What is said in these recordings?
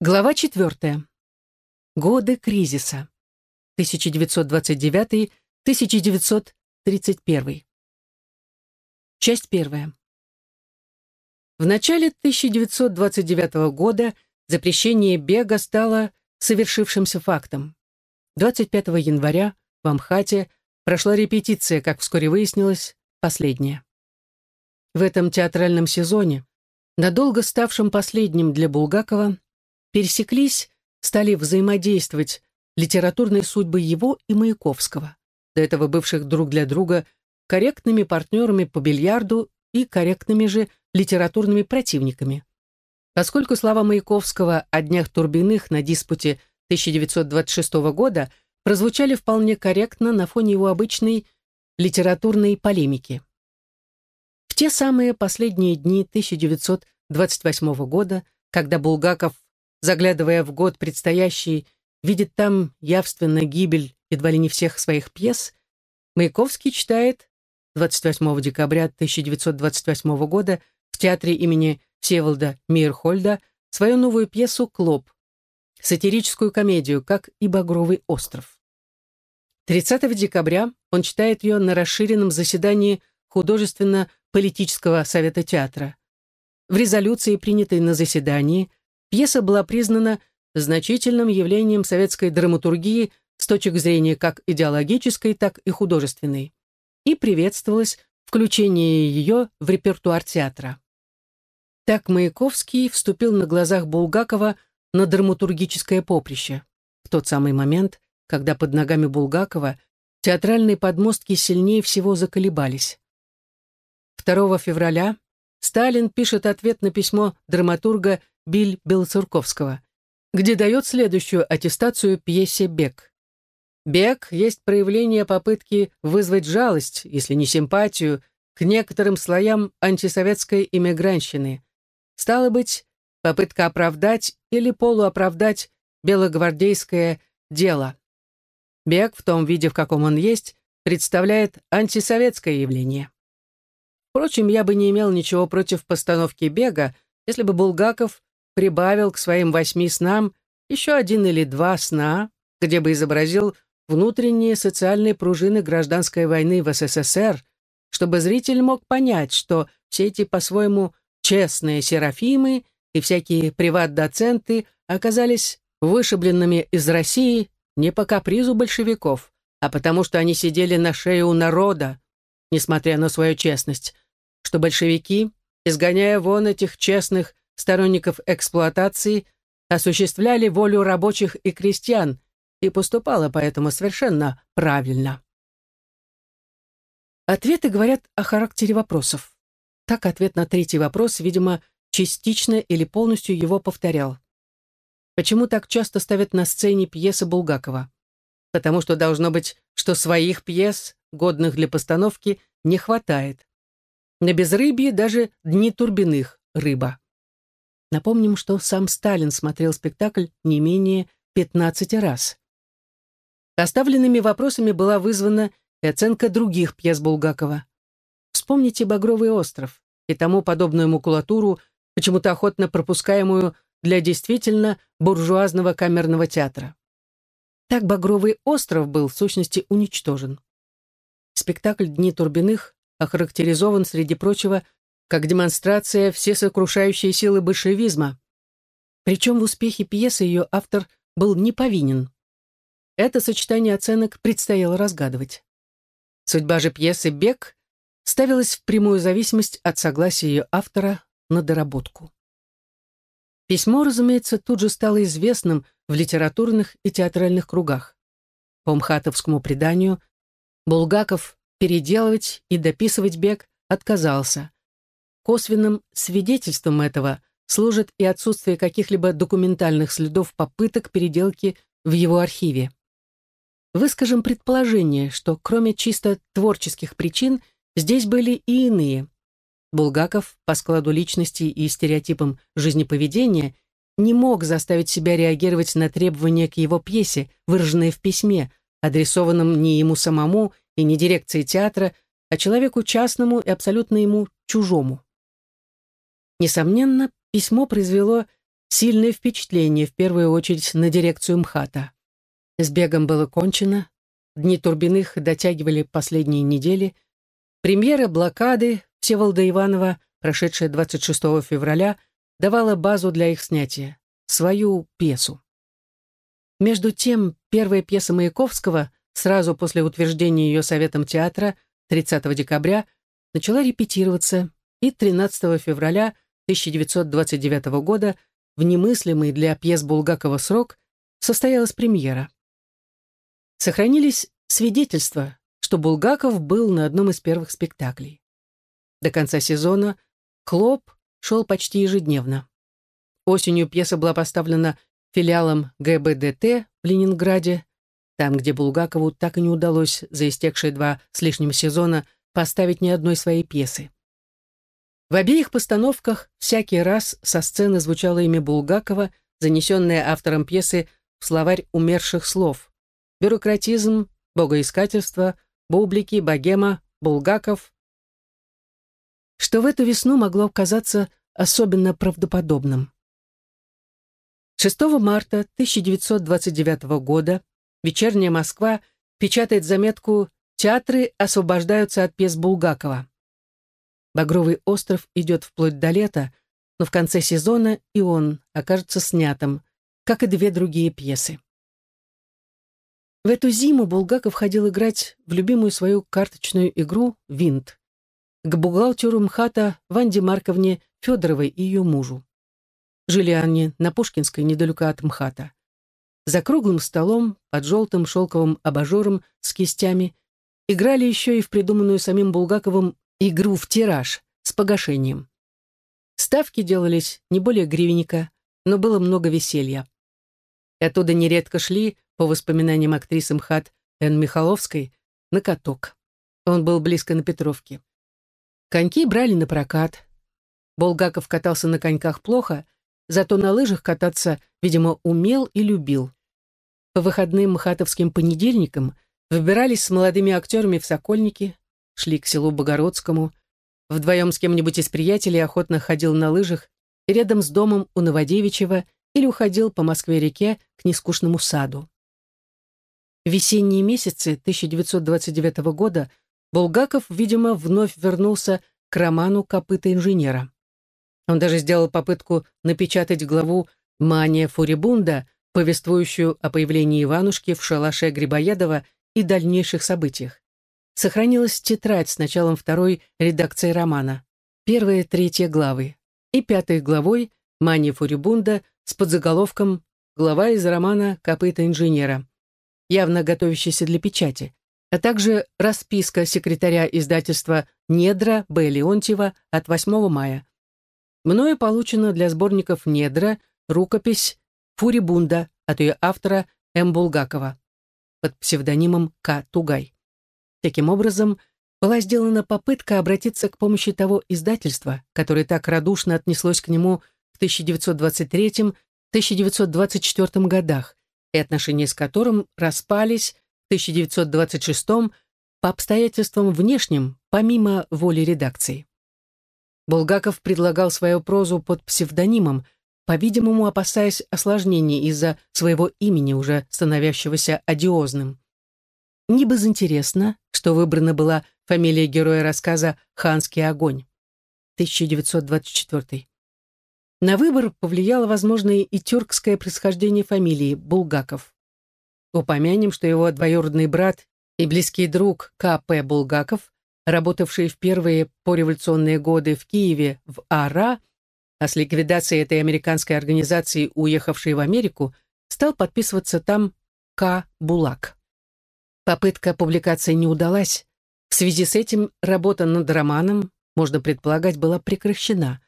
Глава четвертая. Годы кризиса. 1929-1931. Часть первая. В начале 1929 года запрещение бега стало совершившимся фактом. 25 января в Амхате прошла репетиция, как вскоре выяснилось, последняя. В этом театральном сезоне, надолго ставшем последним для Булгакова, пересеклись, стали взаимодействовать литературные судьбы его и Маяковского, до этого бывших друг для друга корректными партнерами по бильярду и корректными же литературными противниками. Поскольку слова Маяковского о днях Турбиных на диспуте 1926 года прозвучали вполне корректно на фоне его обычной литературной полемики. В те самые последние дни 1928 года, когда Булгаков заглядывая в год предстоящий, видит там явственно гибель едва ли не всех своих пьес, Маяковский читает 28 декабря 1928 года в театре имени Всеволода Мирхольда свою новую пьесу «Клоп», сатирическую комедию, как и «Багровый остров». 30 декабря он читает ее на расширенном заседании художественно-политического совета театра. В резолюции, принятой на заседании, Пьеса была признана значительным явлением советской драматургии с точек зрения как идеологической, так и художественной, и приветствовалось включение ее в репертуар театра. Так Маяковский вступил на глазах Булгакова на драматургическое поприще, в тот самый момент, когда под ногами Булгакова театральные подмостки сильнее всего заколебались. 2 февраля Сталин пишет ответ на письмо драматурга Биль Белоцерковского, где дает следующую аттестацию пьесе «Бег». «Бег» есть проявление попытки вызвать жалость, если не симпатию, к некоторым слоям антисоветской иммигрантщины. Стало быть, попытка оправдать или полуоправдать белогвардейское дело. Бег в том виде, в каком он есть, представляет антисоветское явление. Впрочем, я бы не имел ничего против постановки бега, если бы Булгаков прибавил к своим восьми снам еще один или два сна, где бы изобразил внутренние социальные пружины гражданской войны в СССР, чтобы зритель мог понять, что все эти по-своему честные серафимы и всякие приват-доценты оказались вышибленными из России не по капризу большевиков, а потому что они сидели на шее у народа, несмотря на свою честность, что большевики, изгоняя вон этих честных сторонников эксплуатации, осуществляли волю рабочих и крестьян, и поступала поэтому совершенно правильно. Ответы говорят о характере вопросов. Так ответ на третий вопрос, видимо, частично или полностью его повторял. Почему так часто ставят на сцене пьесы Булгакова? Потому что должно быть, что своих пьес, годных для постановки, не хватает. На безрыбье даже дни Турбиных рыба. Напомним, что сам Сталин смотрел спектакль не менее 15 раз. Поставленными вопросами была вызвана и оценка других пьес Булгакова. Вспомните «Багровый остров» и тому подобную макулатуру, почему-то охотно пропускаемую для действительно буржуазного камерного театра. Так «Багровый остров» был в сущности уничтожен. Спектакль «Дни Турбиных» охарактеризован, среди прочего, как демонстрация всесокрушающей силы большевизма. Причем в успехе пьесы ее автор был не повинен. Это сочетание оценок предстояло разгадывать. Судьба же пьесы «Бег» ставилась в прямую зависимость от согласия ее автора на доработку. Письмо, разумеется, тут же стало известным в литературных и театральных кругах. По мхатовскому преданию Булгаков переделывать и дописывать «Бег» отказался, Косвенным свидетельством этого служит и отсутствие каких-либо документальных следов попыток переделки в его архиве. Выскажем предположение, что кроме чисто творческих причин здесь были и иные. Булгаков по складу личности и стереотипам жизнеповедения не мог заставить себя реагировать на требования к его пьесе, выраженные в письме, адресованном не ему самому и не дирекции театра, а человеку частному и абсолютно ему чужому. Несомненно, письмо произвело сильное впечатление, в первую очередь, на дирекцию МХАТа. С бегом было кончено, дни Турбиных дотягивали последние недели. Премьера блокады Всеволода Иванова, прошедшая 26 февраля, давала базу для их снятия, свою пьесу. Между тем, первая пьеса Маяковского, сразу после утверждения ее Советом театра 30 декабря, начала репетироваться, и 13 февраля 1929 года в немыслимый для пьес Булгакова срок состоялась премьера. Сохранились свидетельства, что Булгаков был на одном из первых спектаклей. До конца сезона «Клоп» шел почти ежедневно. Осенью пьеса была поставлена филиалом ГБДТ в Ленинграде, там, где Булгакову так и не удалось за истекшие два с лишним сезона поставить ни одной своей пьесы. В обеих постановках всякий раз со сцены звучало имя Булгакова, занесенное автором пьесы в словарь умерших слов. Бюрократизм, богоискательство, бублики, богема, Булгаков. Что в эту весну могло казаться особенно правдоподобным. 6 марта 1929 года «Вечерняя Москва» печатает заметку «Театры освобождаются от пьес Булгакова». «Багровый остров» идет вплоть до лета, но в конце сезона и он окажется снятым, как и две другие пьесы. В эту зиму Булгаков ходил играть в любимую свою карточную игру «Винт» к бухгалтеру МХАТа Ванде Марковне Федоровой и ее мужу. Жили они на Пушкинской, недалеко от МХАТа. За круглым столом, под желтым шелковым абажуром с кистями, играли еще и в придуманную самим Булгаковым игру в тираж с погашением. Ставки делались не более гривенника, но было много веселья. И оттуда нередко шли, по воспоминаниям актрисы МХАТ Н. Михаловской, на каток. Он был близко на Петровке. Коньки брали на прокат. Булгаков катался на коньках плохо — Зато на лыжах кататься, видимо, умел и любил. По выходным мхатовским понедельникам выбирались с молодыми актерами в Сокольники, шли к селу Богородскому, вдвоем с кем-нибудь из приятелей охотно ходил на лыжах и рядом с домом у Новодевичьего или уходил по Москве-реке к нескучному саду. Весенние месяцы 1929 года Булгаков, видимо, вновь вернулся к роману «Копыта инженера». Он даже сделал попытку напечатать главу «Мания Фурибунда», повествующую о появлении Иванушки в шалаше Грибоедова и дальнейших событиях. Сохранилась тетрадь с началом второй редакции романа, первая и третья главы, и пятой главой «Мания Фурибунда» с подзаголовком «Глава из романа «Копыта инженера», явно готовящаяся для печати, а также расписка секретаря издательства «Недра» Б. Леонтьева от 8 мая, Мною получена для сборников «Недра» рукопись «Фурибунда» от ее автора М. Булгакова под псевдонимом К. Тугай. Таким образом, была сделана попытка обратиться к помощи того издательства, которое так радушно отнеслось к нему в 1923-1924 годах, и отношения с которым распались в 1926 по обстоятельствам внешним, помимо воли редакции. Булгаков предлагал свою прозу под псевдонимом, по-видимому, опасаясь осложнений из-за своего имени, уже становящегося одиозным. Не безинтересно, что выбрана была фамилия героя рассказа «Ханский огонь» 1924. На выбор повлияло, возможно, и тюркское происхождение фамилии Булгаков. Упомянем, что его двоюродный брат и близкий друг К.П. Булгаков работавший в первые пореволюционные годы в Киеве в АРА, а с ликвидацией этой американской организации, уехавшей в Америку, стал подписываться там К. Булак. Попытка публикации не удалась. В связи с этим работа над романом, можно предполагать, была прекращена.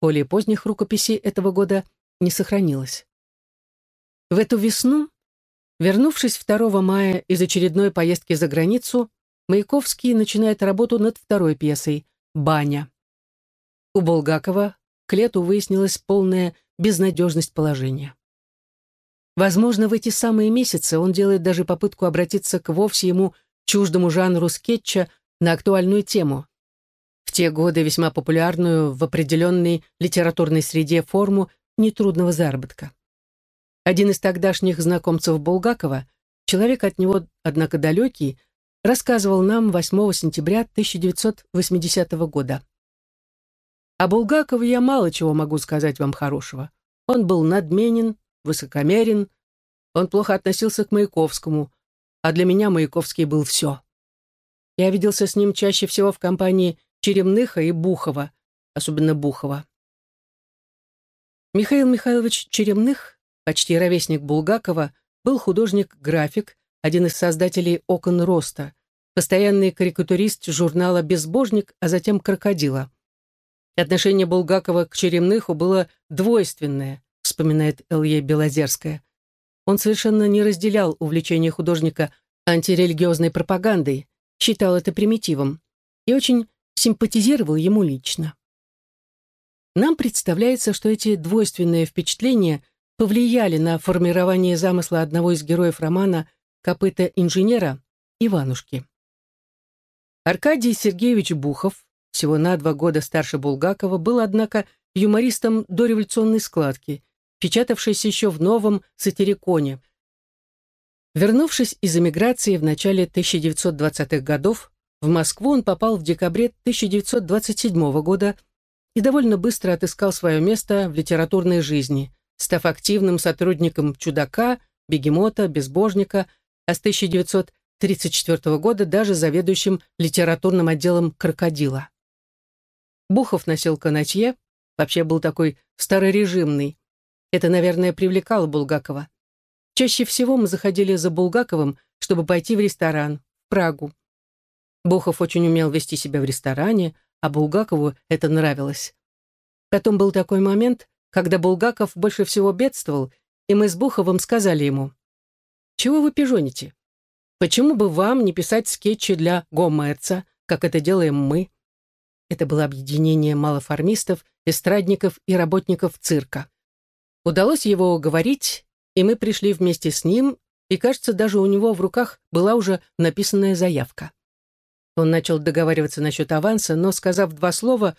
Более поздних рукописей этого года не сохранилось. В эту весну, вернувшись 2 мая из очередной поездки за границу, Маяковский начинает работу над второй пьесой «Баня». У Булгакова к лету выяснилась полная безнадежность положения. Возможно, в эти самые месяцы он делает даже попытку обратиться к вовсе ему чуждому жанру скетча на актуальную тему. В те годы весьма популярную в определенной литературной среде форму нетрудного заработка. Один из тогдашних знакомцев Булгакова, человек от него, однако далекий, рассказывал нам 8 сентября 1980 года. О Булгакове я мало чего могу сказать вам хорошего. Он был надменен, высокомерен, он плохо относился к Маяковскому, а для меня Маяковский был все. Я виделся с ним чаще всего в компании Черемныха и Бухова, особенно Бухова. Михаил Михайлович Черемных, почти ровесник Булгакова, был художник-график, один из создателей «Окон роста», постоянный карикатурист журнала «Безбожник», а затем «Крокодила». Отношение Булгакова к Черемныху было двойственное, вспоминает Илье Белозерская. Он совершенно не разделял увлечение художника антирелигиозной пропагандой, считал это примитивом и очень симпатизировал ему лично. Нам представляется, что эти двойственные впечатления повлияли на формирование замысла одного из героев романа «Копыта инженера» Иванушки. Аркадий Сергеевич Бухов, всего на два года старше Булгакова, был, однако, юмористом дореволюционной складки, печатавшейся еще в новом сатириконе. Вернувшись из эмиграции в начале 1920-х годов, в Москву он попал в декабре 1927 года и довольно быстро отыскал свое место в литературной жизни, став активным сотрудником «Чудака», «Бегемота», «Безбожника», а с 1934 года даже заведующим литературным отделом «Крокодила». Бухов носил канатье, вообще был такой старорежимный. Это, наверное, привлекало Булгакова. Чаще всего мы заходили за Булгаковым, чтобы пойти в ресторан, в Прагу. Бухов очень умел вести себя в ресторане, а Булгакову это нравилось. Потом был такой момент, когда Булгаков больше всего бедствовал, и мы с Буховым сказали ему, «Чего вы пижоните? Почему бы вам не писать скетчи для Гомерца, как это делаем мы?» Это было объединение малоформистов, эстрадников и работников цирка. Удалось его уговорить, и мы пришли вместе с ним, и, кажется, даже у него в руках была уже написанная заявка. Он начал договариваться насчет аванса, но, сказав два слова,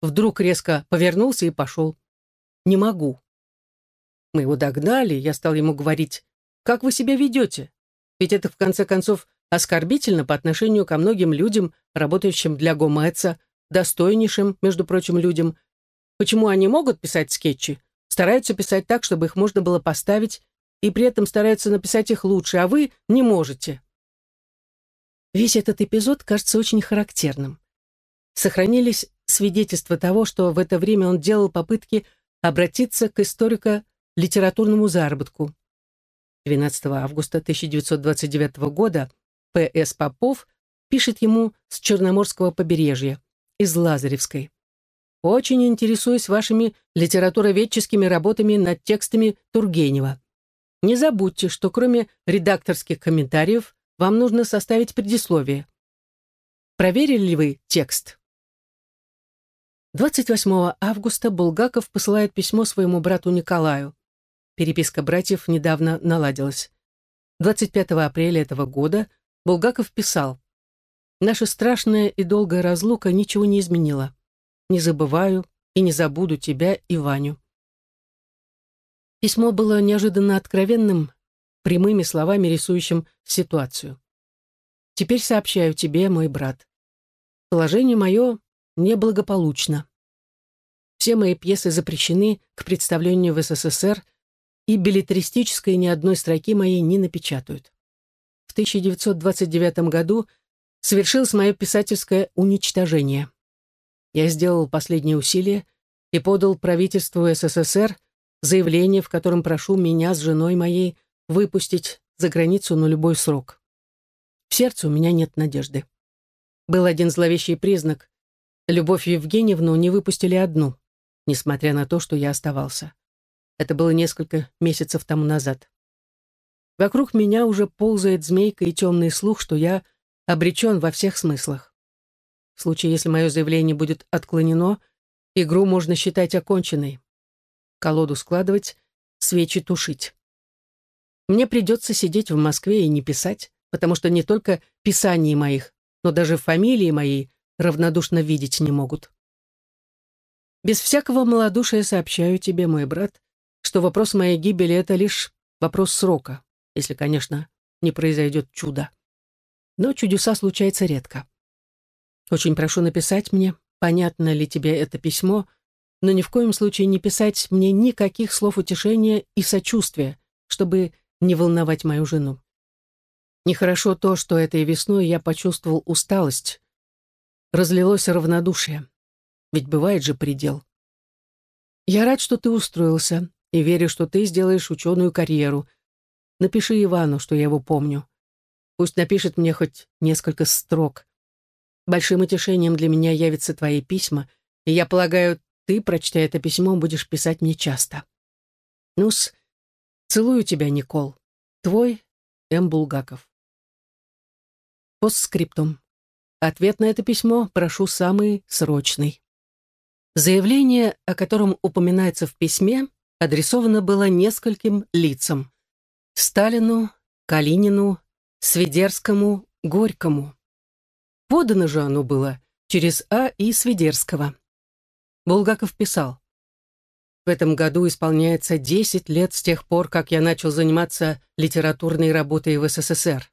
вдруг резко повернулся и пошел. «Не могу». Мы его догнали, я стал ему говорить, «Как вы себя ведете? Ведь это, в конце концов, оскорбительно по отношению ко многим людям, работающим для Гомеца, достойнейшим, между прочим, людям. Почему они могут писать скетчи? Стараются писать так, чтобы их можно было поставить, и при этом стараются написать их лучше, а вы не можете. Весь этот эпизод кажется очень характерным. Сохранились свидетельства того, что в это время он делал попытки обратиться к историко-литературному заработку. 12 августа 1929 года П.С. Попов пишет ему с Черноморского побережья, из Лазаревской. «Очень интересуюсь вашими литературоведческими работами над текстами Тургенева. Не забудьте, что кроме редакторских комментариев вам нужно составить предисловие. Проверили ли вы текст? 28 августа Булгаков посылает письмо своему брату Николаю. Переписка братьев недавно наладилась. 25 апреля этого года Булгаков писал «Наша страшная и долгая разлука ничего не изменила. Не забываю и не забуду тебя и Ваню». Письмо было неожиданно откровенным, прямыми словами рисующим ситуацию. «Теперь сообщаю тебе, мой брат. Положение мое неблагополучно. Все мои пьесы запрещены к представлению в СССР, и билетристической ни одной строки моей не напечатают. В 1929 году совершилось мое писательское уничтожение. Я сделал последние усилия и подал правительству СССР заявление, в котором прошу меня с женой моей выпустить за границу на любой срок. В сердце у меня нет надежды. Был один зловещий признак. Любовь Евгеньевну не выпустили одну, несмотря на то, что я оставался. Это было несколько месяцев тому назад. Вокруг меня уже ползает змейка и темный слух, что я обречен во всех смыслах. В случае, если мое заявление будет отклонено, игру можно считать оконченной. Колоду складывать, свечи тушить. Мне придется сидеть в Москве и не писать, потому что не только писаний моих, но даже фамилии моей равнодушно видеть не могут. Без всякого малодушия сообщаю тебе, мой брат, что вопрос моей гибели — это лишь вопрос срока, если, конечно, не произойдет чудо. Но чудеса случаются редко. Очень прошу написать мне, понятно ли тебе это письмо, но ни в коем случае не писать мне никаких слов утешения и сочувствия, чтобы не волновать мою жену. Нехорошо то, что этой весной я почувствовал усталость. Разлилось равнодушие. Ведь бывает же предел. Я рад, что ты устроился, и верю, что ты сделаешь ученую карьеру. Напиши Ивану, что я его помню. Пусть напишет мне хоть несколько строк. Большим утешением для меня явятся твои письма, и я полагаю, ты, прочтя это письмо, будешь писать мне часто. Ну-с, целую тебя, Никол. Твой М. Булгаков. Постскриптум. Ответ на это письмо прошу самый срочный. Заявление, о котором упоминается в письме, адресовано было нескольким лицам. Сталину, Калинину, Свидерскому, Горькому. Подано же оно было через А. и Свидерского. Булгаков писал. В этом году исполняется 10 лет с тех пор, как я начал заниматься литературной работой в СССР.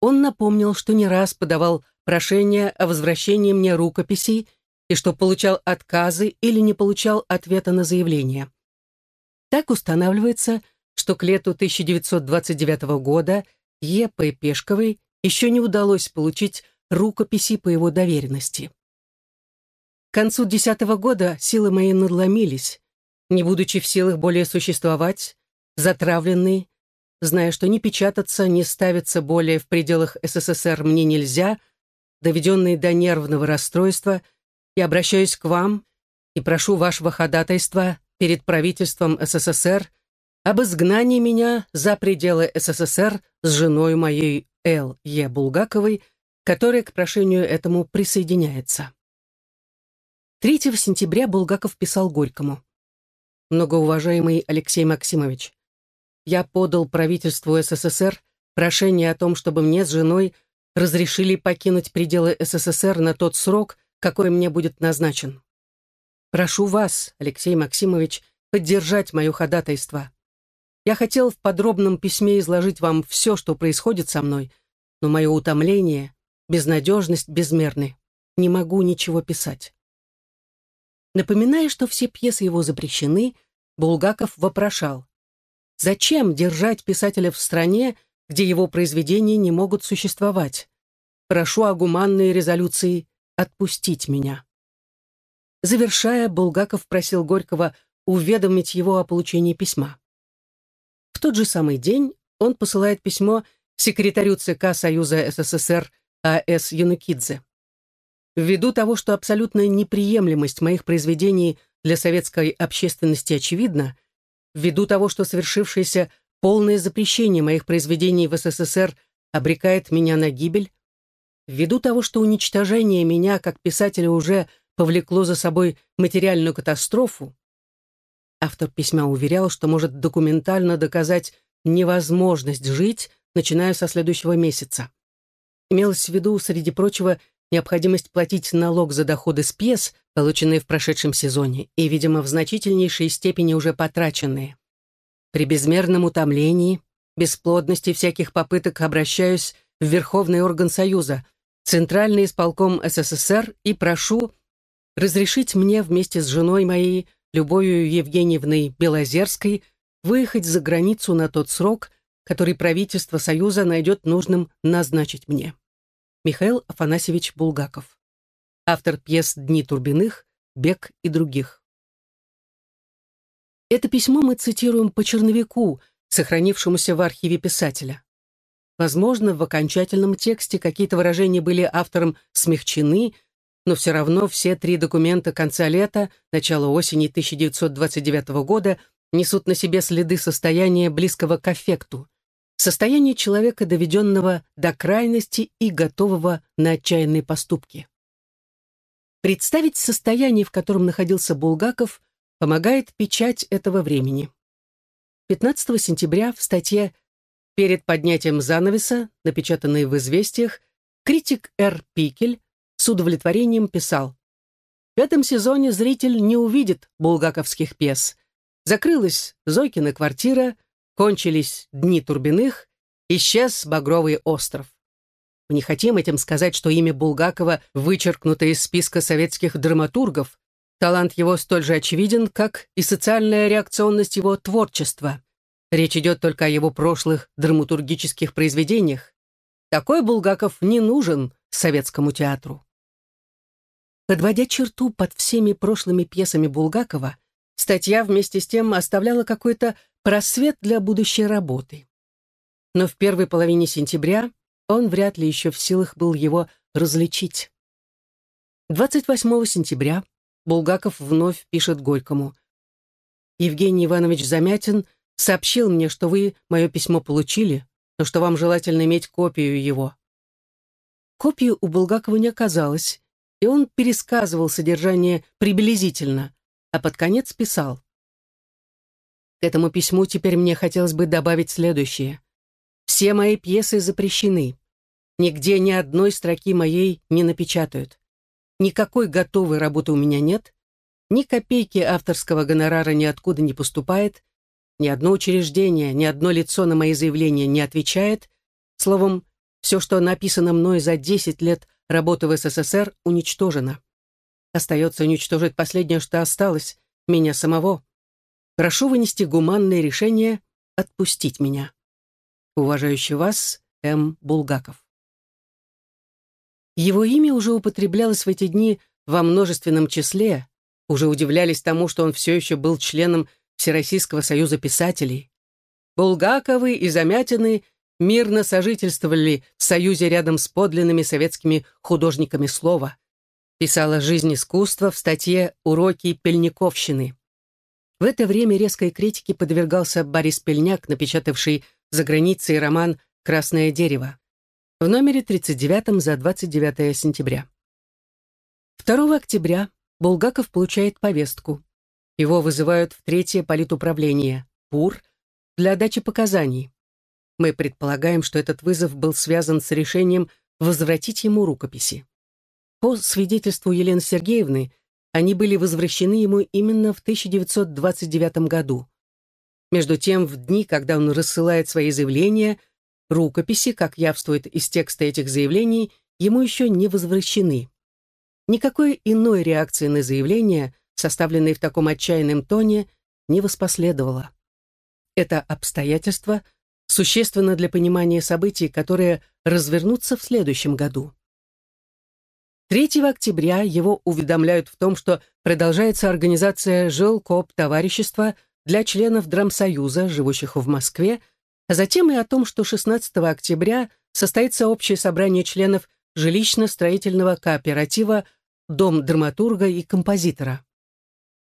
Он напомнил, что не раз подавал прошение о возвращении мне рукописей и что получал отказы или не получал ответа на заявление. Так устанавливается, что к лету 1929 года Е.П. Пешковой еще не удалось получить рукописи по его доверенности. К концу десятого года силы мои надломились, не будучи в силах более существовать, затравленный, зная, что ни печататься, ни ставиться более в пределах СССР мне нельзя, доведенный до нервного расстройства – я обращаюсь к вам и прошу вашего ходатайства перед правительством СССР об изгнании меня за пределы СССР с женой моей Л. Е. Булгаковой, которая к прошению этому присоединяется. 3 сентября Булгаков писал Горькому. «Многоуважаемый Алексей Максимович, я подал правительству СССР прошение о том, чтобы мне с женой разрешили покинуть пределы СССР на тот срок, какой мне будет назначен. Прошу вас, Алексей Максимович, поддержать мое ходатайство. Я хотел в подробном письме изложить вам все, что происходит со мной, но мое утомление, безнадежность безмерны. Не могу ничего писать. Напоминая, что все пьесы его запрещены, Булгаков вопрошал, зачем держать писателя в стране, где его произведения не могут существовать? Прошу о гуманной резолюции отпустить меня. Завершая, Булгаков просил Горького уведомить его о получении письма. В тот же самый день он посылает письмо секретарю ЦК Союза СССР А.С. Янукидзе. Ввиду того, что абсолютная неприемлемость моих произведений для советской общественности очевидна, ввиду того, что совершившееся полное запрещение моих произведений в СССР обрекает меня на гибель, Ввиду того, что уничтожение меня как писателя уже повлекло за собой материальную катастрофу, автор письма уверял, что может документально доказать невозможность жить, начиная со следующего месяца. Имелось в виду, среди прочего, необходимость платить налог за доходы с пьес, полученные в прошедшем сезоне, и, видимо, в значительнейшей степени уже потраченные. При безмерном утомлении, бесплодности всяких попыток обращаюсь в Верховный орган Союза – Центральный исполком СССР и прошу разрешить мне вместе с женой моей, Любовью Евгеньевной Белозерской, выехать за границу на тот срок, который правительство Союза найдет нужным назначить мне. Михаил Афанасьевич Булгаков. Автор пьес «Дни Турбиных», «Бег» и других. Это письмо мы цитируем по черновику, сохранившемуся в архиве писателя. Возможно, в окончательном тексте какие-то выражения были автором смягчены, но все равно все три документа конца лета, начала осени 1929 года несут на себе следы состояния близкого к аффекту, состояния человека, доведенного до крайности и готового на отчаянные поступки. Представить состояние, в котором находился Булгаков, помогает печать этого времени. 15 сентября в статье Перед поднятием занавеса, напечатанной в «Известиях», критик Р. Пикель с удовлетворением писал В этом сезоне зритель не увидит булгаковских пьес. Закрылась Зойкина квартира, кончились дни Турбиных, исчез Багровый остров. Мы не хотим этим сказать, что имя Булгакова вычеркнуто из списка советских драматургов. Талант его столь же очевиден, как и социальная реакционность его творчества. Речь идет только о его прошлых драматургических произведениях. Такой Булгаков не нужен советскому театру. Подводя черту под всеми прошлыми пьесами Булгакова, статья вместе с тем оставляла какой-то просвет для будущей работы. Но в первой половине сентября он вряд ли еще в силах был его различить. 28 сентября Булгаков вновь пишет Горькому. «Евгений Иванович Замятин сообщил мне, что вы мое письмо получили, но что вам желательно иметь копию его». Копию у Булгакова не оказалось, и он пересказывал содержание приблизительно, а под конец писал. К этому письму теперь мне хотелось бы добавить следующее. Все мои пьесы запрещены. Нигде ни одной строки моей не напечатают. Никакой готовой работы у меня нет. Ни копейки авторского гонорара ниоткуда не поступает. Ни одно учреждение, ни одно лицо на мои заявления не отвечает. Словом, все, что написано мной за 10 лет работы в СССР, уничтожено. Остается уничтожить последнее, что осталось, меня самого. Прошу вынести гуманное решение отпустить меня. Уважающий вас, М. Булгаков. Его имя уже употреблялось в эти дни во множественном числе, уже удивлялись тому, что он все еще был членом Всероссийского союза писателей. Булгаковы и Замятины мирно сожительствовали в союзе рядом с подлинными советскими художниками слова. Писала «Жизнь искусства» в статье «Уроки пельниковщины». В это время резкой критике подвергался Борис Пельняк, напечатавший за границей роман «Красное дерево» в номере 39 за 29 сентября. 2 октября Булгаков получает повестку. Его вызывают в третье политуправление, ПУР, для дачи показаний. Мы предполагаем, что этот вызов был связан с решением возвратить ему рукописи. По свидетельству Елены Сергеевны, они были возвращены ему именно в 1929 году. Между тем, в дни, когда он рассылает свои заявления, рукописи, как явствует из текста этих заявлений, ему еще не возвращены. Никакой иной реакции на заявления, составленные в таком отчаянном тоне, не воспоследовало. Это обстоятельство существенно для понимания событий, которые развернутся в следующем году. 3 октября его уведомляют в том, что продолжается организация жилкоп товарищества для членов Драмсоюза, живущих в Москве, а затем и о том, что 16 октября состоится общее собрание членов жилищно-строительного кооператива «Дом драматурга и композитора».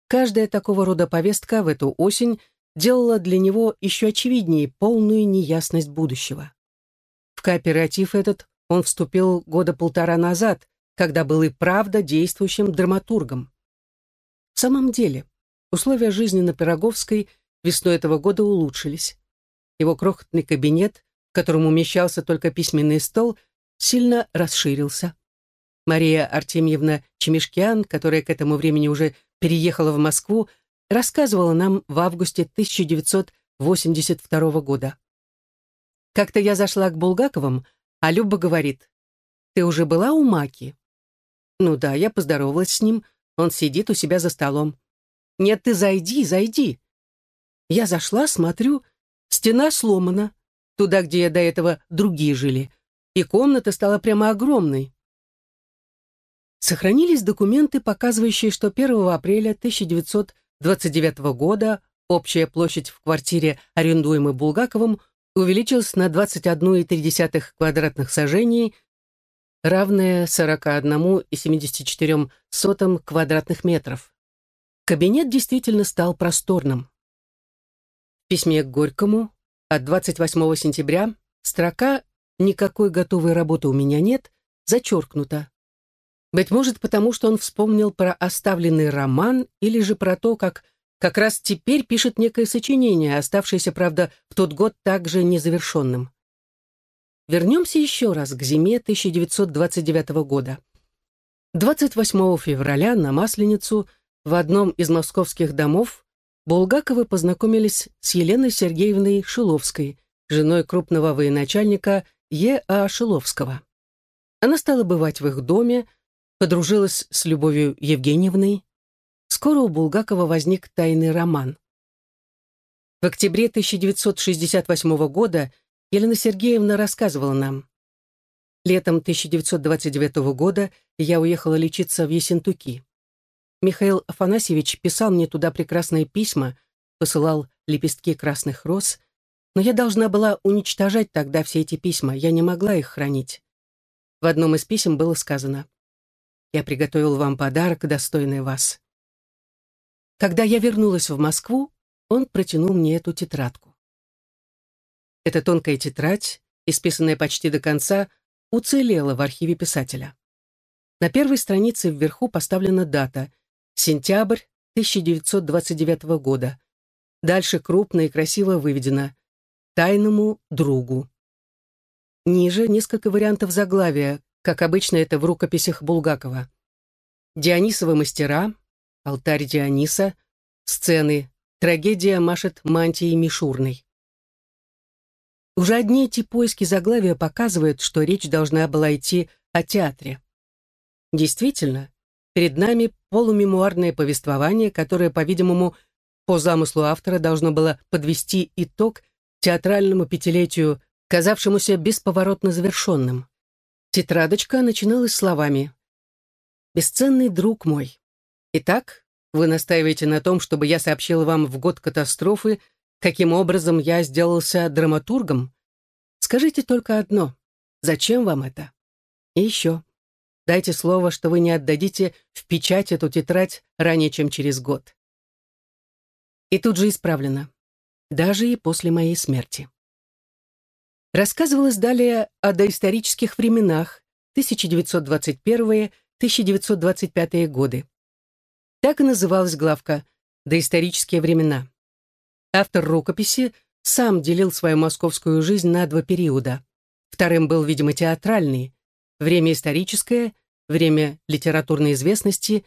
Каждая такого рода повестка в эту осень делала для него еще очевиднее полную неясность будущего. В кооператив этот он вступил года полтора назад, когда был и правда действующим драматургом. В самом деле, Условия жизни на Пироговской весной этого года улучшились. Его крохотный кабинет, в котором умещался только письменный стол, сильно расширился. Мария Артемьевна Чемешкиан, которая к этому времени уже переехала в Москву, рассказывала нам в августе 1982 года. Как-то я зашла к Булгаковым, а Люба говорит, «Ты уже была у Маки?» Ну да, я поздоровалась с ним, он сидит у себя за столом. «Нет, ты зайди, зайди». Я зашла, смотрю, стена сломана, туда, где я до этого другие жили, и комната стала прямо огромной. Сохранились документы, показывающие, что 1 апреля 1929 года общая площадь в квартире, арендуемой Булгаковым, увеличилась на 21,3 квадратных сажений, равное 41,74 квадратных метров. Кабинет действительно стал просторным. В письме к Горькому от 28 сентября строка «Никакой готовой работы у меня нет» зачеркнута. Быть может, потому что он вспомнил про оставленный роман или же про то, как как раз теперь пишет некое сочинение, оставшееся, правда, в тот год также незавершенным. Вернемся еще раз к зиме 1929 года. 28 февраля на Масленицу в одном из московских домов Булгаковы познакомились с Еленой Сергеевной Шиловской, женой крупного военачальника Е. А. Шиловского. Она стала бывать в их доме, подружилась с Любовью Евгеньевной. Скоро у Булгакова возник тайный роман. В октябре 1968 года Елена Сергеевна рассказывала нам. Летом 1929 года я уехала лечиться в Ессентуки. Михаил Афанасьевич писал мне туда прекрасные письма, посылал лепестки красных роз, но я должна была уничтожать тогда все эти письма, я не могла их хранить. В одном из писем было сказано «Я приготовил вам подарок, достойный вас». Когда я вернулась в Москву, он протянул мне эту тетрадку. Эта тонкая тетрадь, исписанная почти до конца, уцелела в архиве писателя. На первой странице вверху поставлена дата – сентябрь 1929 года. Дальше крупно и красиво выведено «Тайному другу». Ниже несколько вариантов заглавия, как обычно это в рукописях Булгакова. Дионисовы мастера, алтарь Диониса, сцены, трагедия машет мантией мишурной. Уже одни эти поиски заглавия показывают, что речь должна была идти о театре. Действительно, перед нами полумемуарное повествование, которое, по-видимому, по замыслу автора должно было подвести итог театральному пятилетию, казавшемуся бесповоротно завершенным. Тетрадочка начиналась словами «Бесценный друг мой, итак, вы настаиваете на том, чтобы я сообщил вам в год катастрофы каким образом я сделался драматургом? Скажите только одно. Зачем вам это? И еще. Дайте слово, что вы не отдадите в печать эту тетрадь ранее, чем через год. И тут же исправлено. Даже и после моей смерти. Рассказывалось далее о доисторических временах 1921-1925 годы. Так и называлась главка «Доисторические времена». Автор рукописи сам делил свою московскую жизнь на два периода. Вторым был, видимо, театральный, время историческое, время литературной известности,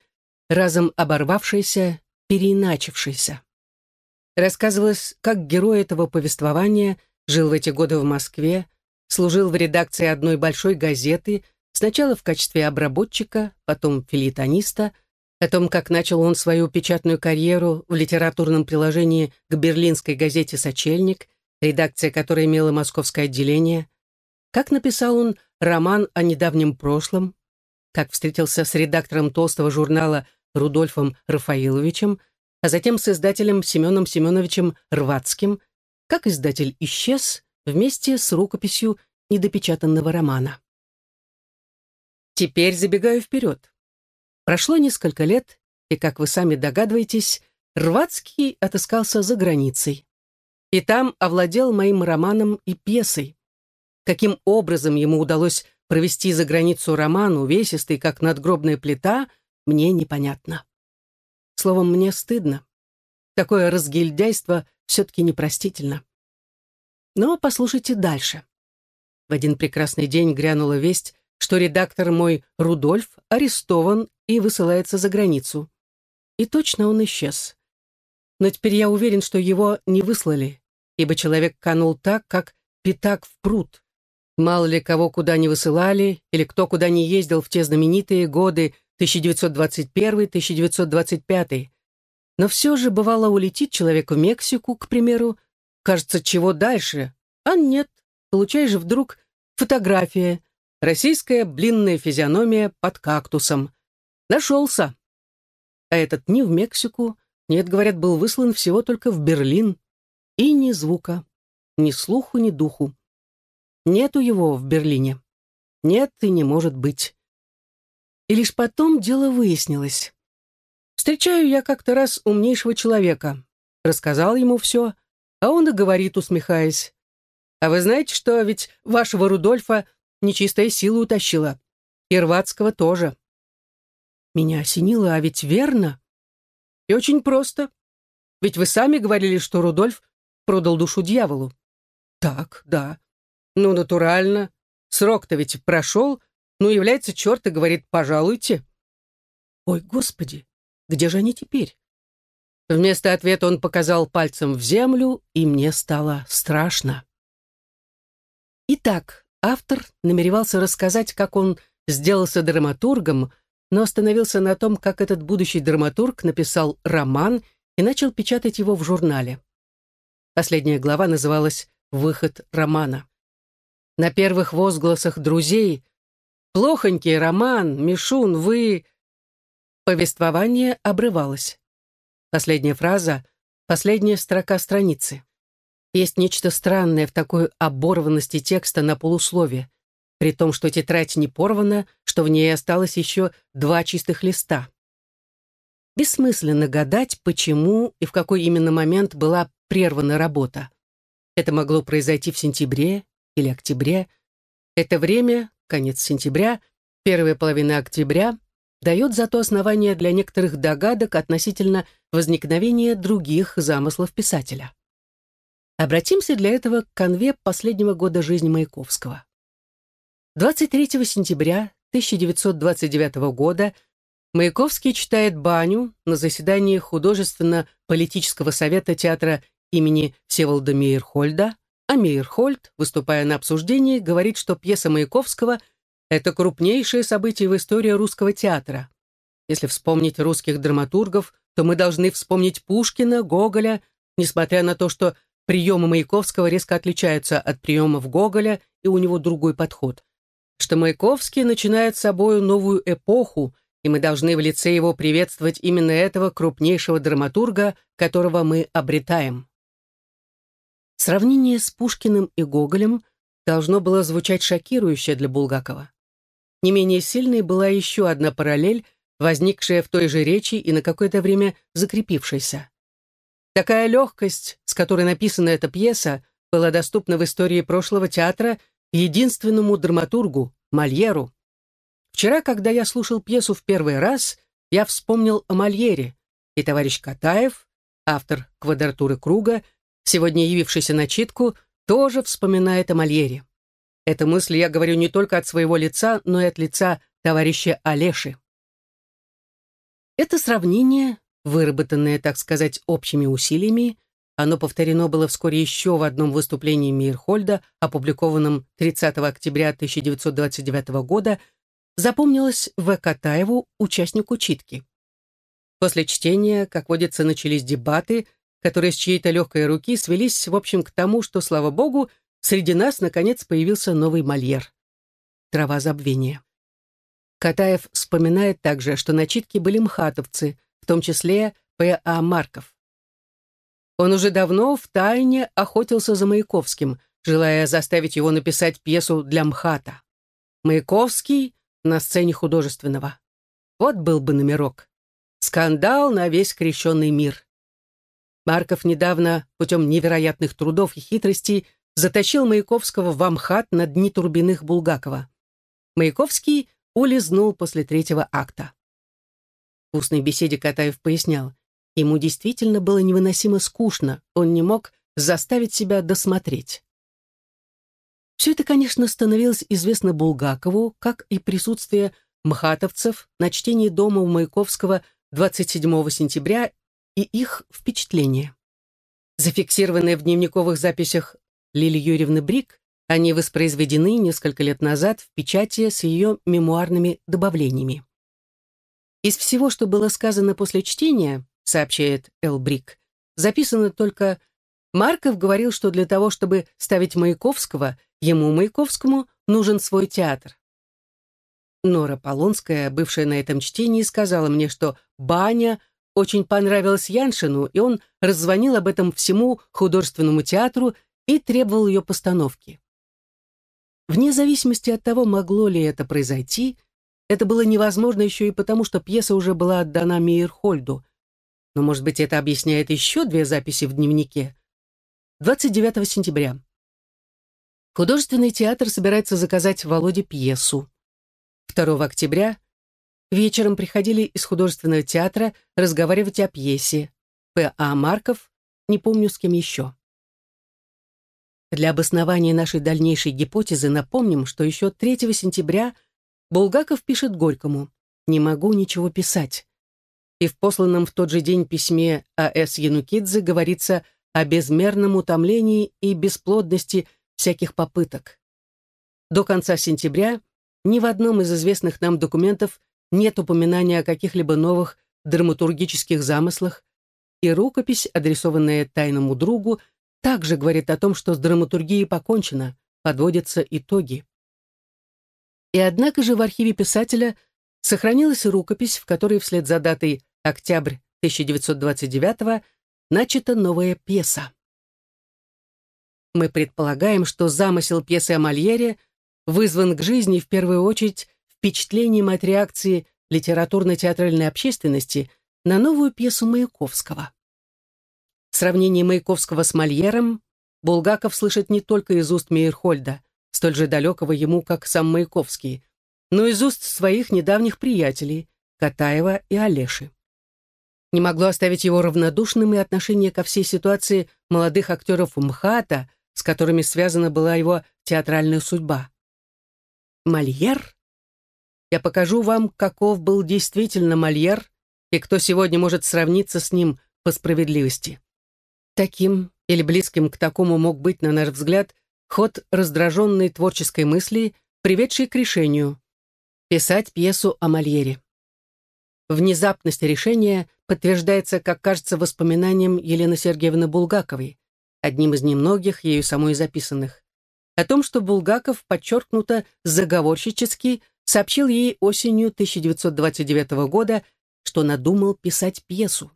разом оборвавшееся, переиначившееся. Рассказывалось, как герой этого повествования жил в эти годы в Москве, служил в редакции одной большой газеты, сначала в качестве обработчика, потом филитониста – о том, как начал он свою печатную карьеру в литературном приложении к берлинской газете «Сочельник», редакция которой имела московское отделение, как написал он роман о недавнем прошлом, как встретился с редактором толстого журнала Рудольфом Рафаиловичем, а затем с издателем Семеном Семеновичем Рвацким, как издатель исчез вместе с рукописью недопечатанного романа. Теперь забегаю вперед. Прошло несколько лет, и, как вы сами догадываетесь, Рвацкий отыскался за границей. И там овладел моим романом и пьесой. Каким образом ему удалось провести за границу роман, увесистый, как надгробная плита, мне непонятно. Словом, мне стыдно. Такое разгильдяйство все-таки непростительно. Но послушайте дальше. В один прекрасный день грянула весть, что редактор мой Рудольф арестован и высылается за границу. И точно он исчез. Но теперь я уверен, что его не выслали, ибо человек канул так, как пятак в пруд. Мало ли кого куда не высылали, или кто куда не ездил в те знаменитые годы 1921-1925. Но все же бывало улетит человек в Мексику, к примеру, кажется, чего дальше, а нет, получаешь вдруг фотография, российская блинная физиономия под кактусом. Нашелся. А этот ни в Мексику, нет, говорят, был выслан всего только в Берлин. И ни звука, ни слуху, ни духу. Нету его в Берлине. Нет и не может быть. И лишь потом дело выяснилось. Встречаю я как-то раз умнейшего человека. Рассказал ему все, а он и говорит, усмехаясь. А вы знаете, что ведь вашего Рудольфа нечистая сила утащила. И Рвацкого тоже. Меня осенило, а ведь верно. И очень просто. Ведь вы сами говорили, что Рудольф продал душу дьяволу. Так, да. Ну, натурально. Срок-то ведь прошел. Ну, является черт и говорит, пожалуйте. Ой, Господи, где же они теперь? Вместо ответа он показал пальцем в землю, и мне стало страшно. Итак, автор намеревался рассказать, как он сделался драматургом, но остановился на том, как этот будущий драматург написал роман и начал печатать его в журнале. Последняя глава называлась «Выход романа». На первых возгласах друзей «Плохонький роман, Мишун, вы...» Повествование обрывалось. Последняя фраза — последняя строка страницы. Есть нечто странное в такой оборванности текста на полуслове, при том, что тетрадь не порвана, что в ней осталось еще два чистых листа. Бессмысленно гадать, почему и в какой именно момент была прервана работа. Это могло произойти в сентябре или октябре. Это время, конец сентября, первая половина октября, дает зато основания для некоторых догадок относительно возникновения других замыслов писателя. Обратимся для этого к конве последнего года жизни Маяковского. 23 сентября 1929 года Маяковский читает «Баню» на заседании художественно-политического совета театра имени Всеволода Мейерхольда, а Мейерхольд, выступая на обсуждении, говорит, что пьеса Маяковского – это крупнейшее событие в истории русского театра. Если вспомнить русских драматургов, то мы должны вспомнить Пушкина, Гоголя, несмотря на то, что приемы Маяковского резко отличаются от приемов Гоголя, и у него другой подход. Что Маяковский начинает с собой новую эпоху, и мы должны в лице его приветствовать именно этого крупнейшего драматурга, которого мы обретаем. Сравнение с Пушкиным и Гоголем должно было звучать шокирующе для Булгакова. Не менее сильной была еще одна параллель, возникшая в той же речи и на какое-то время закрепившаяся. Такая легкость, с которой написана эта пьеса, была доступна в истории прошлого театра единственному драматургу, Мольеру. Вчера, когда я слушал пьесу в первый раз, я вспомнил о Мольере, и товарищ Катаев, автор «Квадратуры круга», сегодня явившийся на читку, тоже вспоминает о Мольере. Эту мысль я говорю не только от своего лица, но и от лица товарища Олеши. Это сравнение выработанное, так сказать, общими усилиями, оно повторено было вскоре еще в одном выступлении Мейерхольда, опубликованном 30 октября 1929 года, запомнилось В. Катаеву, участнику читки. После чтения, как водится, начались дебаты, которые с чьей-то легкой руки свелись, в общем, к тому, что, слава богу, среди нас, наконец, появился новый мольер. Трава забвения. Катаев вспоминает также, что на читке были мхатовцы, в том числе П.А. Марков. Он уже давно в тайне охотился за Маяковским, желая заставить его написать пьесу для МХАТа. Маяковский на сцене художественного. Вот был бы номерок. Скандал на весь крещенный мир. Марков недавно, путем невероятных трудов и хитростей, затащил Маяковского в Амхат на дни Турбиных Булгакова. Маяковский улизнул после третьего акта. В устной беседе Катаев пояснял, ему действительно было невыносимо скучно, он не мог заставить себя досмотреть. Все это, конечно, становилось известно Булгакову, как и присутствие мхатовцев на чтении дома у Маяковского 27 сентября и их впечатления. Зафиксированные в дневниковых записях Лили Юрьевны Брик, они воспроизведены несколько лет назад в печати с ее мемуарными добавлениями. Из всего, что было сказано после чтения, сообщает Элбрик, записано только Марков говорил, что для того, чтобы ставить Маяковского, ему, Маяковскому, нужен свой театр. Нора Полонская, бывшая на этом чтении, сказала мне, что «Баня» очень понравилась Яншину, и он раззвонил об этом всему художественному театру и требовал ее постановки. Вне зависимости от того, могло ли это произойти, это было невозможно еще и потому, что пьеса уже была отдана Мейерхольду. Но, может быть, это объясняет еще две записи в дневнике. 29 сентября. Художественный театр собирается заказать Володе пьесу. 2 октября вечером приходили из художественного театра разговаривать о пьесе. П.А. Марков, не помню с кем еще. Для обоснования нашей дальнейшей гипотезы напомним, что еще 3 сентября – Булгаков пишет Горькому. «Не могу ничего писать». И в посланном в тот же день письме А.С. Янукидзе говорится о безмерном утомлении и бесплодности всяких попыток. До конца сентября ни в одном из известных нам документов нет упоминания о каких-либо новых драматургических замыслах, и рукопись, адресованная тайному другу, также говорит о том, что с драматургией покончено, подводятся итоги. И однако же в архиве писателя сохранилась рукопись, в которой вслед за датой октябрь 1929 начата новая пьеса. Мы предполагаем, что замысел пьесы о Мольере вызван к жизни в первую очередь впечатлением от реакции литературно-театральной общественности на новую пьесу Маяковского. Сравнение Маяковского с Мольером Булгаков слышит не только из уст Мейерхольда, столь же далекого ему, как сам Маяковский, но из уст своих недавних приятелей Катаева и Олеши. Не могло оставить его равнодушным и отношение ко всей ситуации молодых актеров МХАТа, с которыми связана была его театральная судьба. Мольер? Я покажу вам, каков был действительно Мольер и кто сегодня может сравниться с ним по справедливости. Таким или близким к такому мог быть, на наш взгляд, ход раздраженной творческой мысли, приведший к решению писать пьесу о Мольере. Внезапность решения подтверждается, как кажется, воспоминанием Елены Сергеевны Булгаковой, одним из немногих ею самой записанных, о том, что Булгаков подчеркнуто заговорщически сообщил ей осенью 1929 года, что надумал писать пьесу.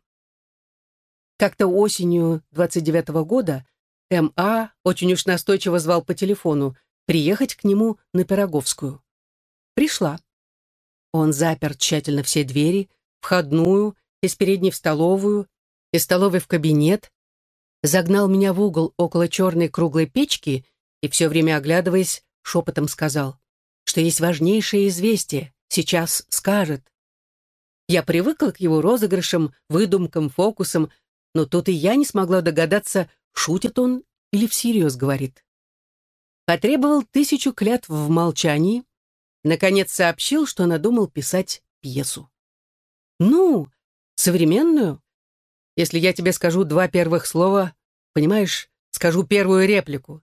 Как-то осенью 29 года М.А. очень уж настойчиво звал по телефону приехать к нему на Пироговскую. Пришла. Он запер тщательно все двери, входную, из передней в столовую, из столовой в кабинет, загнал меня в угол около черной круглой печки и все время оглядываясь, шепотом сказал, что есть важнейшее известие, сейчас скажет. Я привыкла к его розыгрышам, выдумкам, фокусам, но тут и я не смогла догадаться, шутит он или всерьез говорит. Потребовал тысячу клятв в молчании, наконец сообщил, что надумал писать пьесу. «Ну, современную? Если я тебе скажу два первых слова, понимаешь, скажу первую реплику,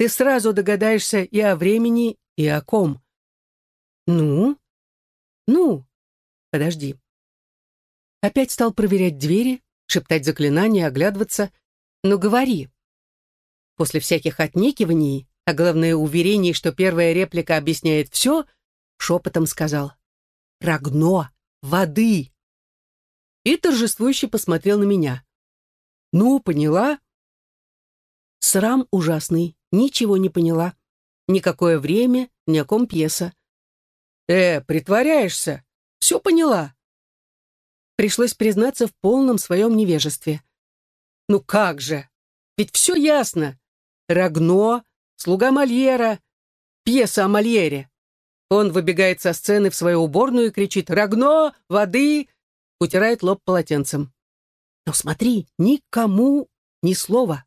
ты сразу догадаешься и о времени, и о ком. Ну? Ну? Подожди. Опять стал проверять двери, шептать заклинания, оглядываться. Ну, говори. После всяких отнекиваний, а главное уверений, что первая реплика объясняет все, шепотом сказал «Рагно! Воды!» И торжествующе посмотрел на меня. «Ну, поняла?» Срам ужасный, ничего не поняла. Никакое время, ни о ком пьеса. «Э, притворяешься? Все поняла?» Пришлось признаться в полном своем невежестве. «Ну как же? Ведь все ясно. Рагно, слуга Мольера, пьеса о Мольере. Он выбегает со сцены в свою уборную и кричит «Рагно! Воды!» утирает лоб полотенцем. Но смотри, никому ни слова.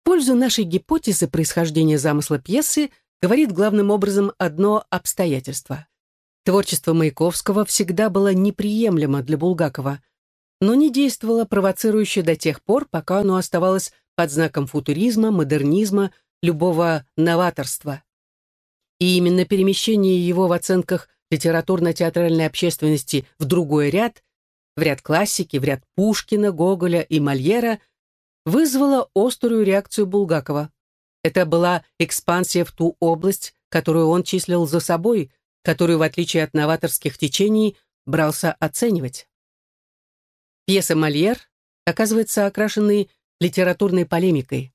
В пользу нашей гипотезы происхождения замысла пьесы говорит главным образом одно обстоятельство. Творчество Маяковского всегда было неприемлемо для Булгакова, но не действовало провоцирующе до тех пор, пока оно оставалось под знаком футуризма, модернизма, любого новаторства. И именно перемещение его в оценках литературно-театральной общественности в другой ряд, в ряд классики, в ряд Пушкина, Гоголя и Мольера, вызвало острую реакцию Булгакова. Это была экспансия в ту область, которую он числил за собой, которую, в отличие от новаторских течений, брался оценивать. Пьеса «Мольер» оказывается окрашенной литературной полемикой.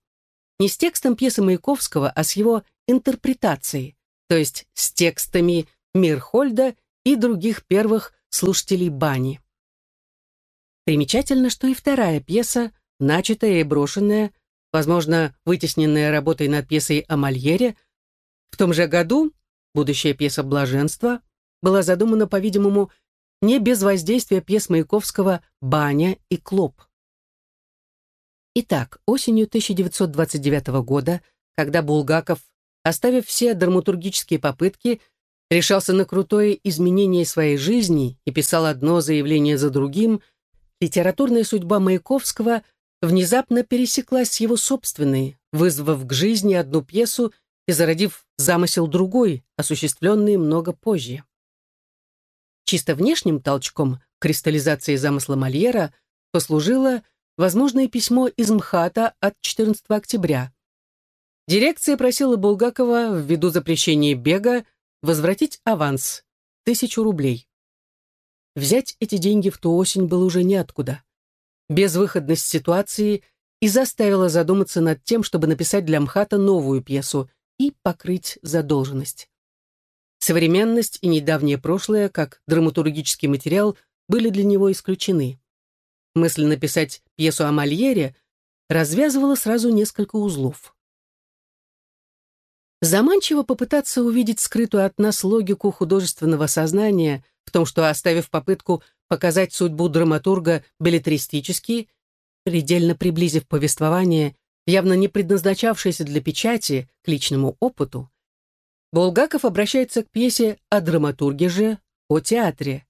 Не с текстом пьесы Маяковского, а с его интерпретацией, то есть с текстами Мирхольда и других первых слушателей бани. Примечательно, что и вторая пьеса, начатая и брошенная, возможно, вытесненная работой над пьесой о Мольере, в том же году будущая пьеса «Блаженство» была задумана, по-видимому, не без воздействия пьес Маяковского «Баня» и «Клоп». Итак, осенью 1929 года, когда Булгаков Оставив все драматургические попытки, решался на крутое изменение своей жизни и писал одно заявление за другим, литературная судьба Маяковского внезапно пересеклась с его собственной, вызвав к жизни одну пьесу и зародив замысел другой, осуществленный много позже. Чисто внешним толчком кристаллизации замысла Мольера послужило возможное письмо из МХАТа от 14 октября. Дирекция просила Булгакова ввиду запрещения бега возвратить аванс – тысячу рублей. Взять эти деньги в ту осень было уже неоткуда. Безвыходность ситуации и заставила задуматься над тем, чтобы написать для МХАТа новую пьесу и покрыть задолженность. Современность и недавнее прошлое, как драматургический материал, были для него исключены. Мысль написать пьесу о Мольере развязывала сразу несколько узлов. Заманчиво попытаться увидеть скрытую от нас логику художественного сознания в том, что, оставив попытку показать судьбу драматурга билетристически, предельно приблизив повествование, явно не предназначавшееся для печати, к личному опыту, Булгаков обращается к пьесе о драматурге же, о театре,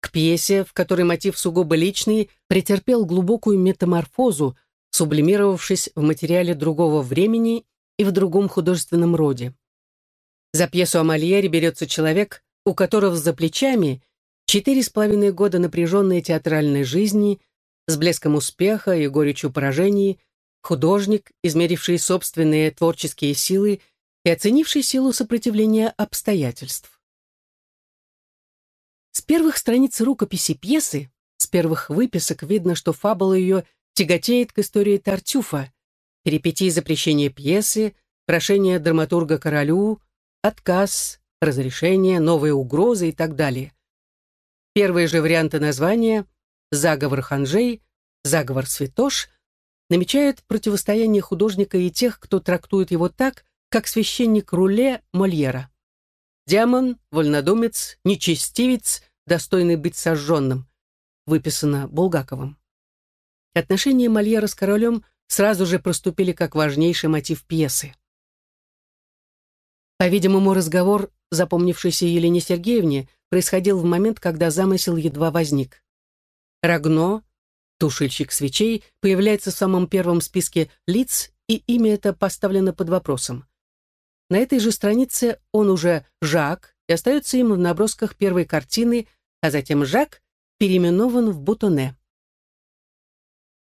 к пьесе, в которой мотив сугубо личный претерпел глубокую метаморфозу, сублимировавшись в материале другого времени и в другом художественном роде. За пьесу о Мольере берется человек, у которого за плечами четыре с половиной года напряженной театральной жизни с блеском успеха и горечью поражений, художник, измеривший собственные творческие силы и оценивший силу сопротивления обстоятельств. С первых страниц рукописи пьесы, с первых выписок видно, что фабула ее тяготеет к истории Тартюфа, перипетии запрещения пьесы, прошение драматурга королю, отказ, разрешение, новые угрозы и так далее. Первые же варианты названия «Заговор ханжей», «Заговор святош» намечают противостояние художника и тех, кто трактует его так, как священник Руле Мольера. Демон, вольнодумец, нечестивец, достойный быть сожженным, выписано Булгаковым. Отношения Мольера с королем сразу же проступили как важнейший мотив пьесы. По-видимому, разговор, запомнившийся Елене Сергеевне, происходил в момент, когда замысел едва возник. Рагно, тушильщик свечей, появляется в самом первом списке лиц, и имя это поставлено под вопросом. На этой же странице он уже Жак и остается им в набросках первой картины, а затем Жак переименован в Бутоне.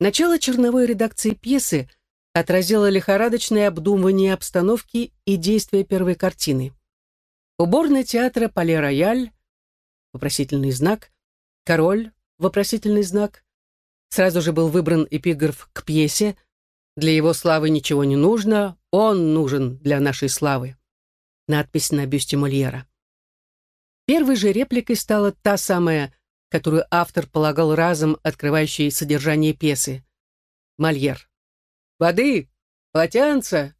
Начало черновой редакции пьесы отразило лихорадочное обдумывание обстановки и действия первой картины. Уборная театра Пале-Рояль, вопросительный знак, король, вопросительный знак. Сразу же был выбран эпиграф к пьесе «Для его славы ничего не нужно, он нужен для нашей славы». Надпись на бюсте Мольера. Первой же репликой стала та самая которую автор полагал разом открывающей содержание пьесы. Мольер. «Воды! Полотенца!»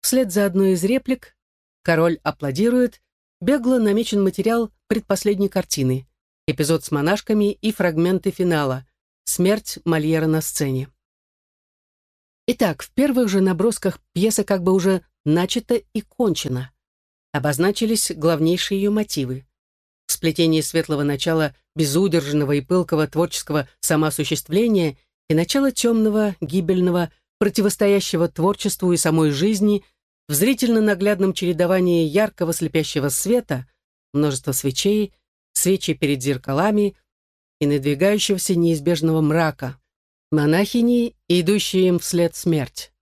Вслед за одной из реплик король аплодирует, бегло намечен материал предпоследней картины, эпизод с монашками и фрагменты финала, смерть Мольера на сцене. Итак, в первых же набросках пьеса как бы уже начата и кончена. Обозначились главнейшие ее мотивы сплетении светлого начала безудержного и пылкого творческого самоосуществления и начала темного, гибельного, противостоящего творчеству и самой жизни в зрительно-наглядном чередовании яркого слепящего света, множество свечей, свечи перед зеркалами и надвигающегося неизбежного мрака, монахини идущие им вслед смерть.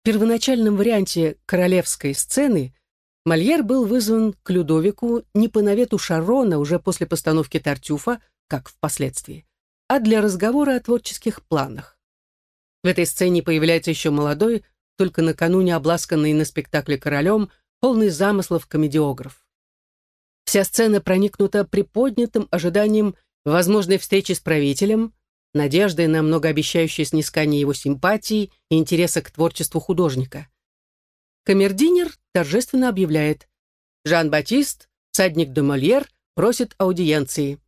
В первоначальном варианте королевской сцены Мольер был вызван к Людовику не по навету Шарона уже после постановки Тартюфа, как впоследствии, а для разговора о творческих планах. В этой сцене появляется еще молодой, только накануне обласканный на спектакле королем, полный замыслов комедиограф. Вся сцена проникнута приподнятым ожиданием возможной встречи с правителем, надеждой на многообещающее снискание его симпатии и интереса к творчеству художника. Камердинер торжественно объявляет «Жан-Батист, садник де Мольер, просит аудиенции».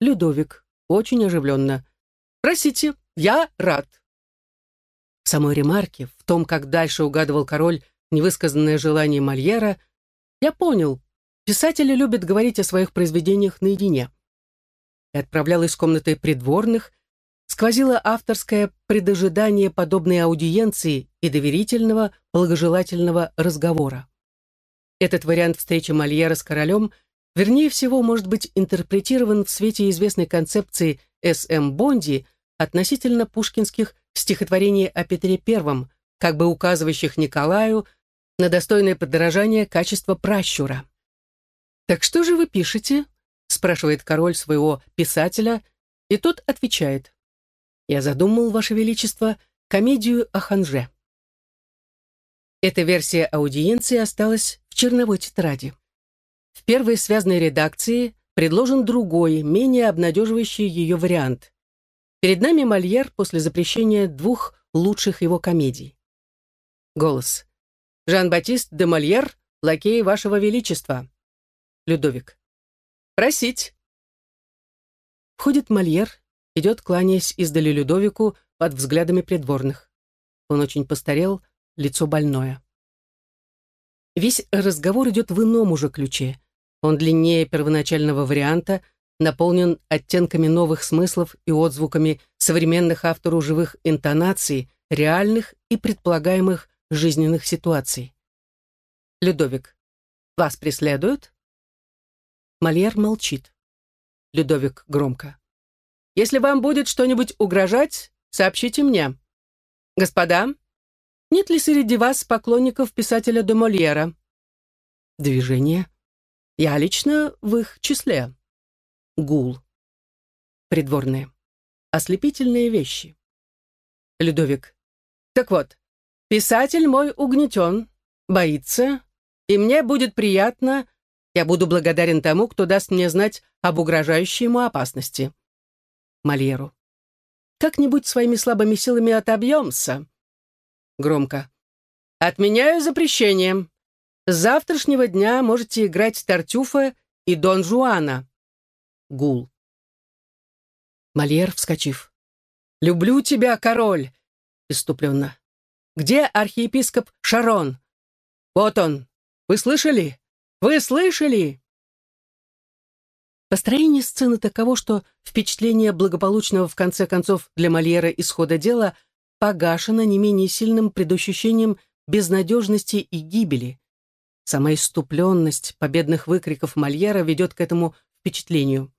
Людовик, очень оживленно. «Просите, я рад». В самой ремарке, в том, как дальше угадывал король невысказанное желание Мольера, Я понял. Писатели любят говорить о своих произведениях наедине. И отправлял из комнаты придворных, сквозило авторское предожидание подобной аудиенции и доверительного, благожелательного разговора. Этот вариант встречи Мольера с королем вернее всего может быть интерпретирован в свете известной концепции С.М. Бонди относительно пушкинских стихотворений о Петре I, как бы указывающих Николаю на достойное поддержание качества пращура. «Так что же вы пишете?» — спрашивает король своего писателя, и тот отвечает. «Я задумал, Ваше Величество, комедию о ханже». Эта версия аудиенции осталась в черновой тетради. В первой связанной редакции предложен другой, менее обнадеживающий ее вариант. Перед нами Мольер после запрещения двух лучших его комедий. Голос. Жан-Батист де Мольер, лакей вашего величества. Людовик. Просить. Входит Мольер, идет, кланяясь издали Людовику под взглядами придворных. Он очень постарел, лицо больное. Весь разговор идет в ином уже ключе. Он длиннее первоначального варианта, наполнен оттенками новых смыслов и отзвуками современных автору живых интонаций, реальных и предполагаемых жизненных ситуаций. Людовик. Вас преследуют? Мольер молчит. Людовик громко. Если вам будет что-нибудь угрожать, сообщите мне. Господа, нет ли среди вас поклонников писателя де Мольера? Движение. Я лично в их числе. Гул. Придворные. Ослепительные вещи. Людовик. Так вот, писатель мой угнетен, боится, и мне будет приятно, я буду благодарен тому, кто даст мне знать об угрожающей ему опасности. Мольеру. Как-нибудь своими слабыми силами отобьемся. Громко. Отменяю запрещение. С завтрашнего дня можете играть Тартюфа и Дон Жуана. Гул. Мольер, вскочив. «Люблю тебя, король!» Иступленно. «Где архиепископ Шарон?» «Вот он! Вы слышали? Вы слышали?» Построение сцены таково, что впечатление благополучного в конце концов для Мольера исхода дела погашено не менее сильным предощущением безнадежности и гибели. Сама иступленность победных выкриков Мольера ведет к этому впечатлению.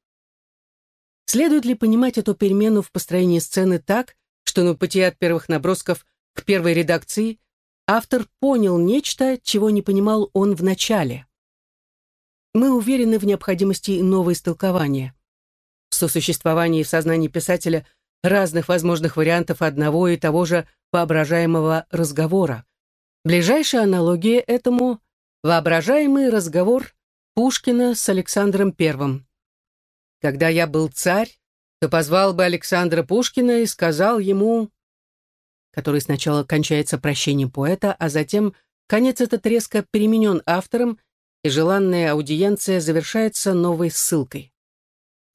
Следует ли понимать эту перемену в построении сцены так, что на пути от первых набросков к первой редакции автор понял нечто, чего не понимал он в начале? Мы уверены в необходимости нового истолкования. В сосуществовании в сознании писателя разных возможных вариантов одного и того же воображаемого разговора. Ближайшая аналогия этому – воображаемый разговор Пушкина с Александром I. Когда я был царь, то позвал бы Александра Пушкина и сказал ему, который сначала кончается прощением поэта, а затем конец этот резко переменен автором и желанная аудиенция завершается новой ссылкой.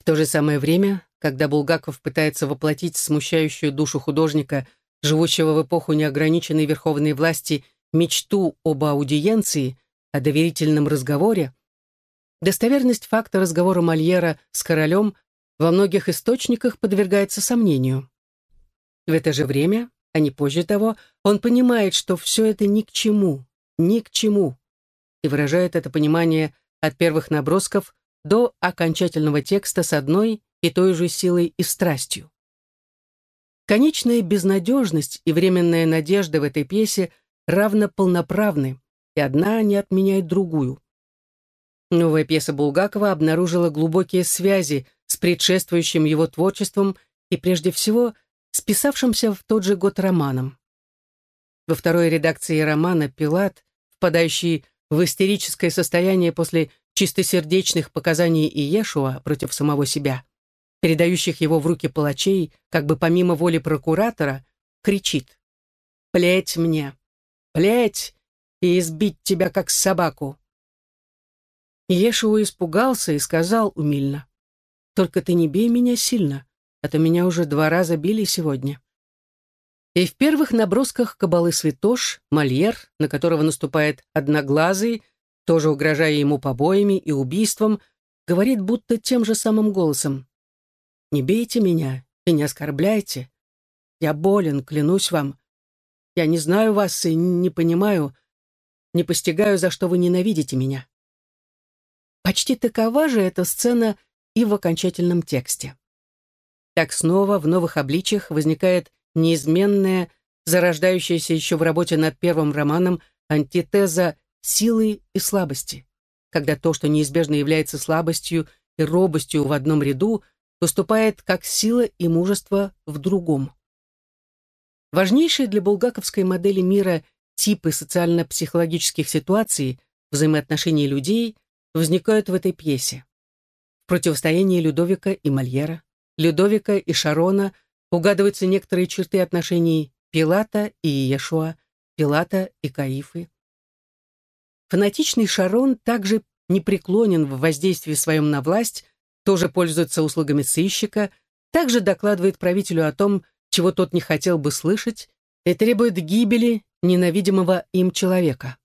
В то же самое время, когда Булгаков пытается воплотить смущающую душу художника, живущего в эпоху неограниченной верховной власти, мечту об аудиенции, о доверительном разговоре, достоверность факта разговора Мольера с королем во многих источниках подвергается сомнению. В это же время, а не позже того, он понимает, что все это ни к чему, ни к чему, и выражает это понимание от первых набросков до окончательного текста с одной и той же силой и страстью. Конечная безнадежность и временная надежда в этой пьесе равно полноправны, и одна не отменяет другую. Новая пьеса Булгакова обнаружила глубокие связи с предшествующим его творчеством и, прежде всего, с писавшимся в тот же год романом. Во второй редакции романа «Пилат», впадающий в истерическое состояние после чистосердечных показаний Иешуа против самого себя, передающих его в руки палачей, как бы помимо воли прокуратора, кричит «Плеть мне! Плеть! И избить тебя, как собаку!» Иешуа испугался и сказал умильно «Только ты не бей меня сильно, а то меня уже два раза били сегодня». И в первых набросках кабалы святош, Мольер, на которого наступает одноглазый, тоже угрожая ему побоями и убийством, говорит будто тем же самым голосом. «Не бейте меня и не оскорбляйте. Я болен, клянусь вам. Я не знаю вас и не понимаю, не постигаю, за что вы ненавидите меня». Почти такова же эта сцена и в окончательном тексте. Так снова в новых обличиях возникает неизменная, зарождающаяся еще в работе над первым романом, антитеза силы и слабости, когда то, что неизбежно является слабостью и робостью в одном ряду, выступает как сила и мужество в другом. Важнейшие для булгаковской модели мира типы социально-психологических ситуаций, взаимоотношений людей возникают в этой пьесе. В противостоянии Людовика и Мольера, Людовика и Шарона угадываются некоторые черты отношений Пилата и Иешуа, Пилата и Каифы. Фанатичный Шарон также непреклонен в воздействии своем на власть, тоже пользуется услугами сыщика, также докладывает правителю о том, чего тот не хотел бы слышать, и требует гибели ненавидимого им человека.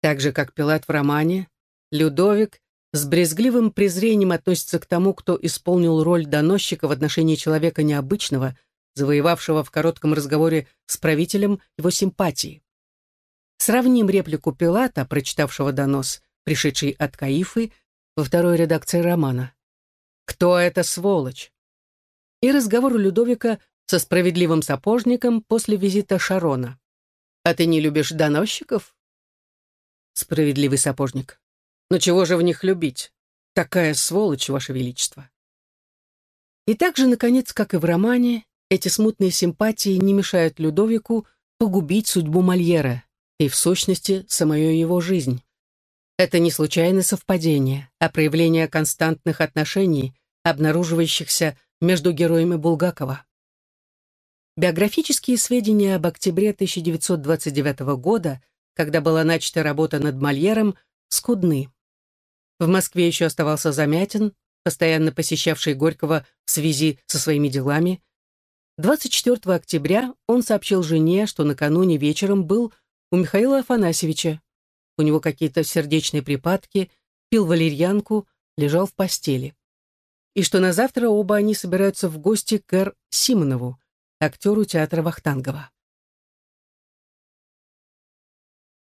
Так же, как Пилат в романе, Людовик с брезгливым презрением относится к тому, кто исполнил роль доносчика в отношении человека необычного, завоевавшего в коротком разговоре с правителем его симпатии. Сравним реплику Пилата, прочитавшего донос, пришедший от Каифы, во второй редакции романа. «Кто это сволочь?» И разговор Людовика со справедливым сапожником после визита Шарона. «А ты не любишь доносчиков?» Справедливый сапожник. «Но чего же в них любить? Такая сволочь, Ваше Величество!» И так же, наконец, как и в романе, эти смутные симпатии не мешают Людовику погубить судьбу Мольера и, в сущности, самую его жизнь. Это не случайное совпадение, а проявление константных отношений, обнаруживающихся между героями Булгакова. Биографические сведения об октябре 1929 года, когда была начата работа над Мольером, скудны. В Москве еще оставался Замятин, постоянно посещавший Горького в связи со своими делами. 24 октября он сообщил жене, что накануне вечером был у Михаила Афанасьевича. У него какие-то сердечные припадки, пил валерьянку, лежал в постели. И что на завтра оба они собираются в гости к Эр Симонову, актеру театра Вахтангова.